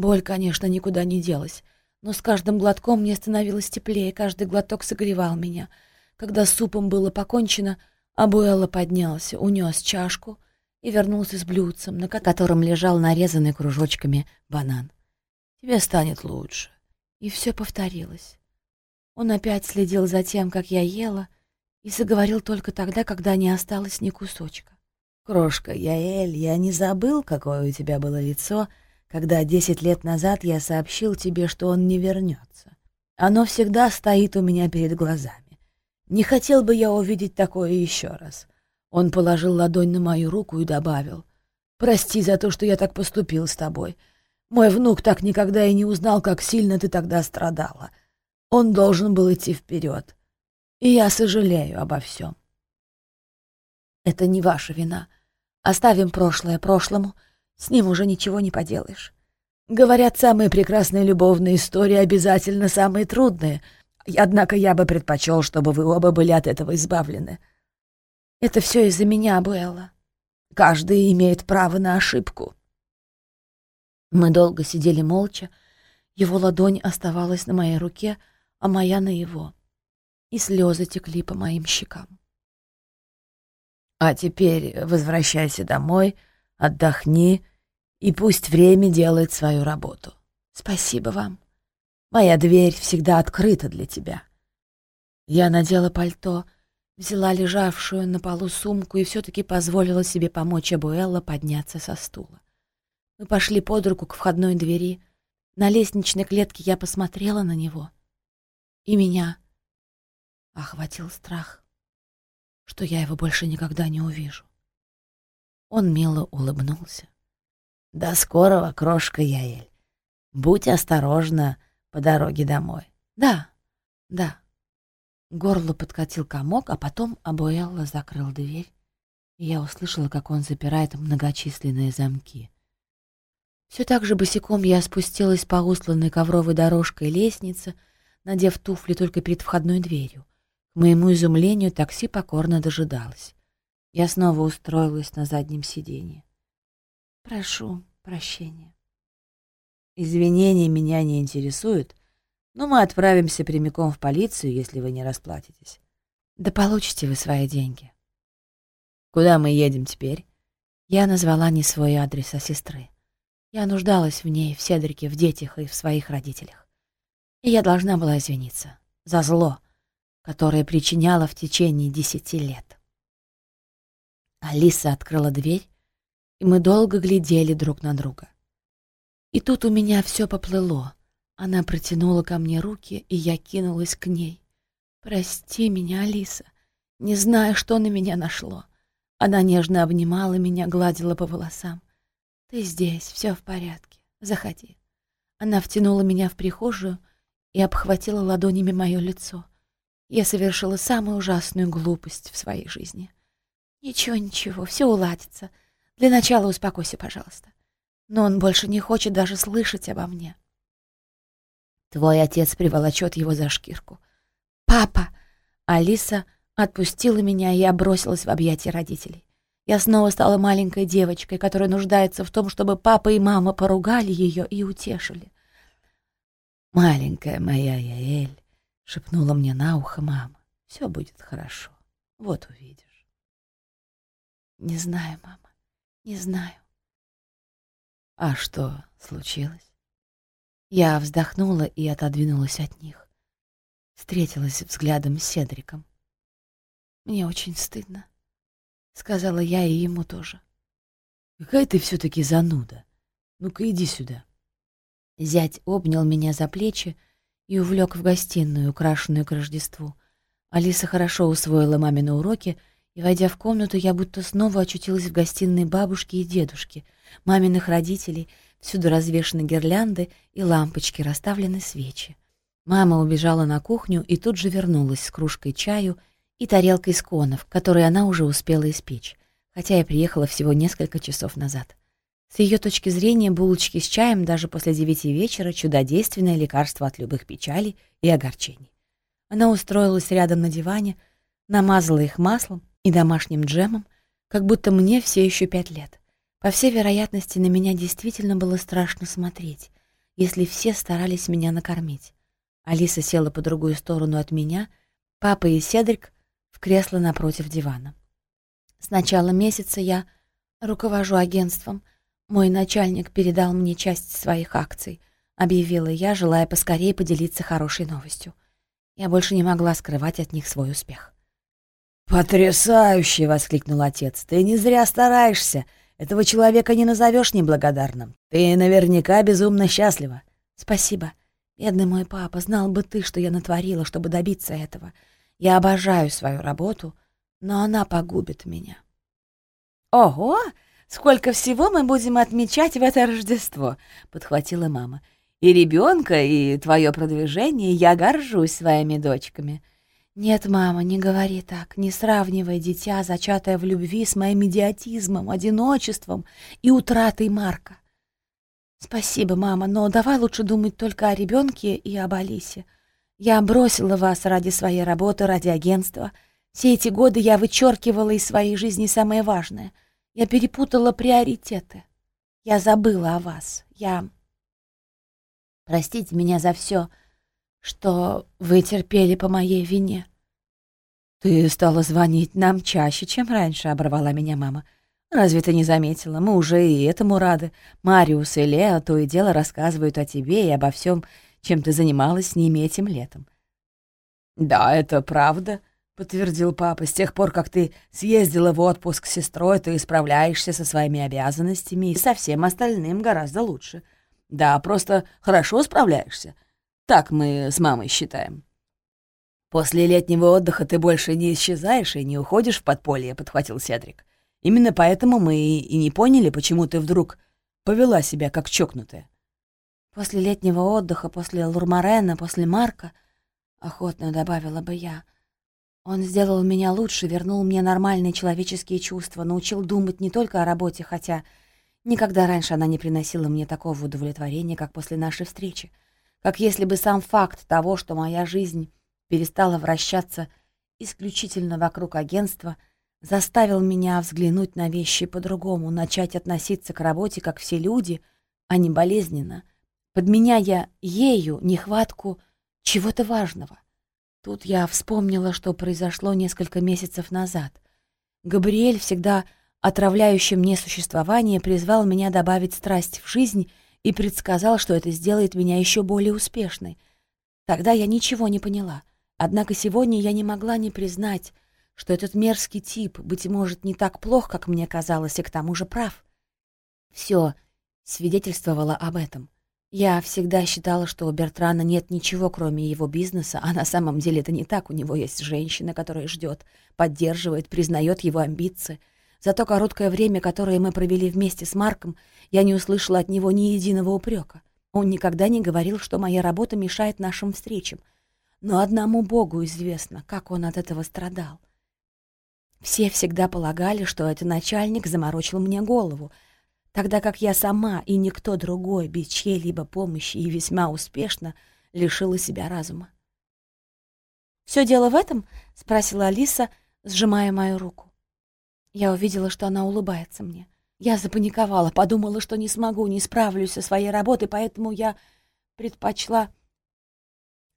Боль, конечно, никуда не делась, но с каждым глотком мне становилось теплее, каждый глоток согревал меня. Когда супом было покончено, Абуэлла поднялся, унес чашку и вернулся с блюдцем, на котором лежал нарезанный кружочками банан. «Тебе станет лучше». И все повторилось. Он опять следил за тем, как я ела, и заговорил только тогда, когда не осталось ни кусочка. «Крошка, Яэль, я не забыл, какое у тебя было лицо, когда десять лет назад я сообщил тебе, что он не вернется. Оно всегда стоит у меня перед глазами. Не хотел бы я увидеть такое еще раз». Он положил ладонь на мою руку и добавил, «Прости за то, что я так поступил с тобой. Мой внук так никогда и не узнал, как сильно ты тогда страдала. Он должен был идти вперед. И я сожалею обо всем. Это не ваша вина. Оставим прошлое прошлому, с ним уже ничего не поделаешь. Говорят, самые прекрасные любовные истории обязательно самые трудные, однако я бы предпочел, чтобы вы оба были от этого избавлены. Это все из-за меня, Буэлла. Каждый имеет право на ошибку. Мы долго сидели молча, его ладонь оставалась на моей руке, а моя на его. И слезы текли по моим щекам. А теперь возвращайся домой, отдохни, и пусть время делает свою работу. Спасибо вам. Моя дверь всегда открыта для тебя. Я надела пальто, взяла лежавшую на полу сумку и все-таки позволила себе помочь Абуэлла подняться со стула. Мы пошли под руку к входной двери. На лестничной клетке я посмотрела на него — и меня охватил страх, что я его больше никогда не увижу. Он мило улыбнулся. «До скорого, крошка Яэль. Будь осторожна по дороге домой». «Да, да». Горло подкатил комок, а потом Абуэлла закрыл дверь, и я услышала, как он запирает многочисленные замки. Все так же босиком я спустилась по усланной ковровой дорожкой лестнице, надев туфли только перед входной дверью. К моему изумлению такси покорно дожидалось. Я снова устроилась на заднем сиденье. «Прошу прощения». «Извинения меня не интересуют, но мы отправимся прямиком в полицию, если вы не расплатитесь». «Да получите вы свои деньги». «Куда мы едем теперь?» Я назвала не свой адрес, а сестры. Я нуждалась в ней, в Седрике, в детях и в своих родителях. И я должна была извиниться за зло, которое причиняла в течение десяти лет. Алиса открыла дверь, и мы долго глядели друг на друга. И тут у меня все поплыло. Она протянула ко мне руки, и я кинулась к ней. «Прости меня, Алиса. Не знаю, что на меня нашло». Она нежно обнимала меня, гладила по волосам. «Ты здесь, все в порядке. Заходи». Она втянула меня в прихожую, и обхватила ладонями мое лицо. Я совершила самую ужасную глупость в своей жизни. Ничего, ничего, все уладится. Для начала успокойся, пожалуйста. Но он больше не хочет даже слышать обо мне. Твой отец приволочет его за шкирку. «Папа!» Алиса отпустила меня, и я бросилась в объятия родителей. Я снова стала маленькой девочкой, которая нуждается в том, чтобы папа и мама поругали ее и утешили. «Маленькая моя Яэль», — шепнула мне на ухо мама, — «все будет хорошо, вот увидишь». «Не знаю, мама, не знаю». «А что случилось?» Я вздохнула и отодвинулась от них. встретилась взглядом с Седриком. «Мне очень стыдно», — сказала я и ему тоже. «Какая ты все-таки зануда! Ну-ка иди сюда!» Зять обнял меня за плечи и увлек в гостиную, украшенную к Рождеству. Алиса хорошо усвоила мамины уроки, и, войдя в комнату, я будто снова очутилась в гостиной бабушки и дедушки, маминых родителей, всюду развешаны гирлянды и лампочки, расставлены свечи. Мама убежала на кухню и тут же вернулась с кружкой чаю и тарелкой сконов, которые она уже успела испечь, хотя я приехала всего несколько часов назад. С ее точки зрения, булочки с чаем даже после девяти вечера — чудодейственное лекарство от любых печалей и огорчений. Она устроилась рядом на диване, намазала их маслом и домашним джемом, как будто мне все еще пять лет. По всей вероятности, на меня действительно было страшно смотреть, если все старались меня накормить. Алиса села по другую сторону от меня, папа и Седрик в кресло напротив дивана. С начала месяца я руковожу агентством. Мой начальник передал мне часть своих акций, объявила я, желая поскорее поделиться хорошей новостью. Я больше не могла скрывать от них свой успех. «Потрясающе!» — воскликнул отец. «Ты не зря стараешься. Этого человека не назовешь неблагодарным. Ты наверняка безумно счастлива». «Спасибо. Бедный мой папа, знал бы ты, что я натворила, чтобы добиться этого. Я обожаю свою работу, но она погубит меня». «Ого! Сколько всего мы будем отмечать в это Рождество!» — подхватила мама. «И ребенка, и твое продвижение. Я горжусь своими дочками». «Нет, мама, не говори так, не сравнивай дитя, зачатое в любви, с моим идиотизмом, одиночеством и утратой Марка. Спасибо, мама, но давай лучше думать только о ребенке и об Алисе. Я бросила вас ради своей работы, ради агентства. Все эти годы я вычеркивала из своей жизни самое важное. Я перепутала приоритеты. Я забыла о вас. Я... Простите меня за все, что вы терпели по моей вине. «Ты стала звонить нам чаще, чем раньше», — оборвала меня мама. «Разве ты не заметила? Мы уже и этому рады. Мариус и Лео то и дело рассказывают о тебе и обо всем, чем ты занималась с ними этим летом». «Да, это правда», — подтвердил папа. «С тех пор, как ты съездила в отпуск с сестрой, ты справляешься со своими обязанностями и со всем остальным гораздо лучше. Да, просто хорошо справляешься. Так мы с мамой считаем». «После летнего отдыха ты больше не исчезаешь и не уходишь в подполье», — подхватил Седрик. «Именно поэтому мы и не поняли, почему ты вдруг повела себя как чокнутая». «После летнего отдыха, после Лурмарена, после Марка», — охотно добавила бы я, — «он сделал меня лучше, вернул мне нормальные человеческие чувства, научил думать не только о работе, хотя никогда раньше она не приносила мне такого удовлетворения, как после нашей встречи, как если бы сам факт того, что моя жизнь перестала вращаться исключительно вокруг агентства, заставил меня взглянуть на вещи по-другому, начать относиться к работе, как все люди, а не болезненно, подменяя ею нехватку чего-то важного. Тут я вспомнила, что произошло несколько месяцев назад. Габриэль, всегда отравляющий мне существование, призвал меня добавить страсть в жизнь и предсказал, что это сделает меня еще более успешной. Тогда я ничего не поняла. Однако сегодня я не могла не признать, что этот мерзкий тип, быть может, не так плох, как мне казалось, и к тому же прав. Все свидетельствовало об этом. Я всегда считала, что у Бертрана нет ничего, кроме его бизнеса, а на самом деле это не так. У него есть женщина, которая ждет, поддерживает, признает его амбиции. За то короткое время, которое мы провели вместе с Марком, я не услышала от него ни единого упрека. Он никогда не говорил, что моя работа мешает нашим встречам — но одному Богу известно, как он от этого страдал. Все всегда полагали, что это начальник заморочил мне голову, тогда как я сама и никто другой без чьей-либо помощи и весьма успешно лишила себя разума. «Все дело в этом?» — спросила Алиса, сжимая мою руку. Я увидела, что она улыбается мне. Я запаниковала, подумала, что не смогу, не справлюсь со своей работой, поэтому я предпочла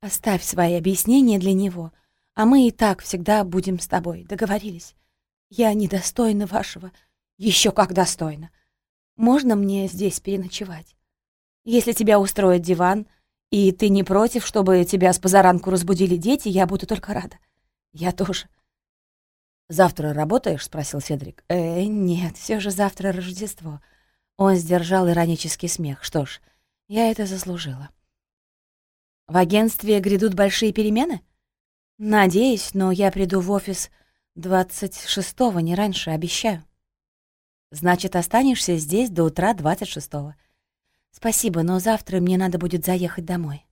Оставь свои объяснения для него, а мы и так всегда будем с тобой, договорились? Я недостойна вашего. Еще как достойна. Можно мне здесь переночевать? Если тебя устроит диван, И ты не против, чтобы тебя с позаранку разбудили дети, я буду только рада. Я тоже. «Завтра работаешь?» — спросил Седрик. «Э, нет, все же завтра Рождество». Он сдержал иронический смех. Что ж, я это заслужила. «В агентстве грядут большие перемены?» «Надеюсь, но я приду в офис 26-го, не раньше, обещаю». «Значит, останешься здесь до утра 26-го?» «Спасибо, но завтра мне надо будет заехать домой».